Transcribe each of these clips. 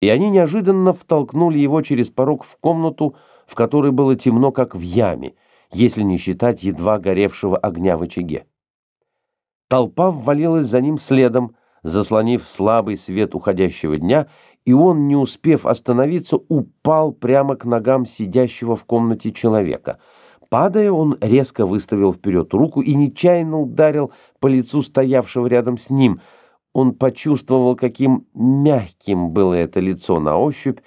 и они неожиданно втолкнули его через порог в комнату, в которой было темно, как в яме, если не считать едва горевшего огня в очаге. Толпа ввалилась за ним следом, заслонив слабый свет уходящего дня, и он, не успев остановиться, упал прямо к ногам сидящего в комнате человека. Падая, он резко выставил вперед руку и нечаянно ударил по лицу стоявшего рядом с ним — он почувствовал, каким мягким было это лицо на ощупь,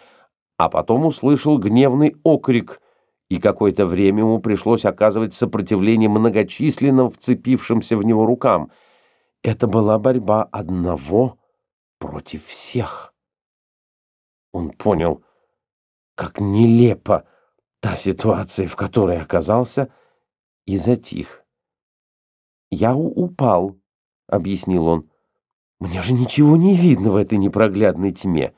а потом услышал гневный окрик, и какое-то время ему пришлось оказывать сопротивление многочисленным вцепившимся в него рукам. Это была борьба одного против всех. Он понял, как нелепо та ситуация, в которой оказался, и затих. «Я упал», — объяснил он. Мне же ничего не видно в этой непроглядной тьме.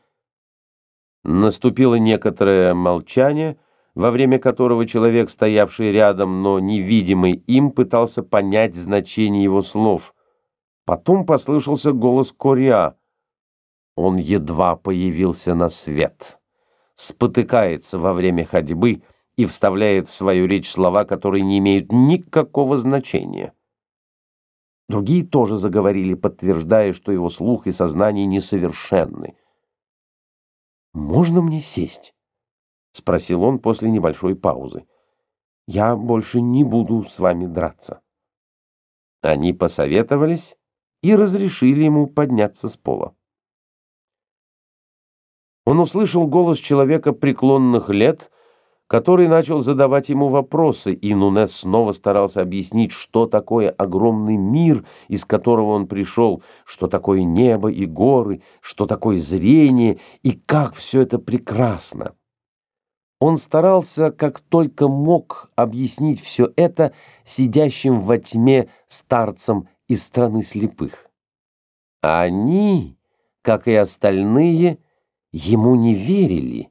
Наступило некоторое молчание, во время которого человек, стоявший рядом, но невидимый им, пытался понять значение его слов. Потом послышался голос Кориа. Он едва появился на свет. Спотыкается во время ходьбы и вставляет в свою речь слова, которые не имеют никакого значения. Другие тоже заговорили, подтверждая, что его слух и сознание несовершенны. «Можно мне сесть?» — спросил он после небольшой паузы. «Я больше не буду с вами драться». Они посоветовались и разрешили ему подняться с пола. Он услышал голос человека преклонных лет, который начал задавать ему вопросы, и Нунес снова старался объяснить, что такое огромный мир, из которого он пришел, что такое небо и горы, что такое зрение, и как все это прекрасно. Он старался, как только мог, объяснить все это сидящим во тьме старцам из страны слепых. Они, как и остальные, ему не верили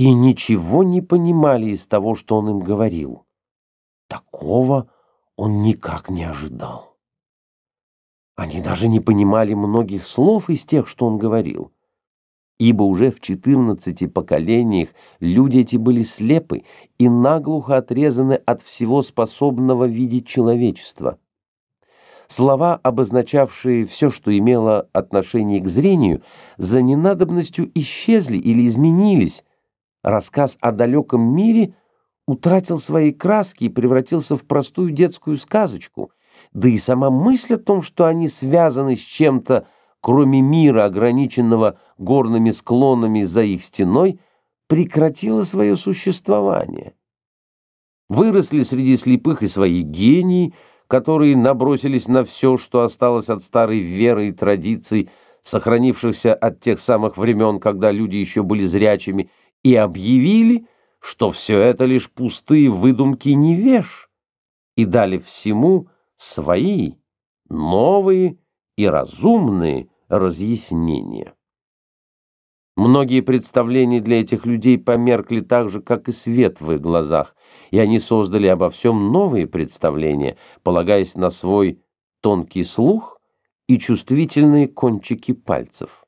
и ничего не понимали из того, что он им говорил. Такого он никак не ожидал. Они даже не понимали многих слов из тех, что он говорил, ибо уже в четырнадцати поколениях люди эти были слепы и наглухо отрезаны от всего способного видеть человечества. Слова, обозначавшие все, что имело отношение к зрению, за ненадобностью исчезли или изменились, Рассказ о далеком мире утратил свои краски и превратился в простую детскую сказочку, да и сама мысль о том, что они связаны с чем-то, кроме мира, ограниченного горными склонами за их стеной, прекратила свое существование. Выросли среди слепых и свои гении, которые набросились на все, что осталось от старой веры и традиций, сохранившихся от тех самых времен, когда люди еще были зрячими, и объявили, что все это лишь пустые выдумки невеж, и дали всему свои новые и разумные разъяснения. Многие представления для этих людей померкли так же, как и свет в их глазах, и они создали обо всем новые представления, полагаясь на свой тонкий слух и чувствительные кончики пальцев.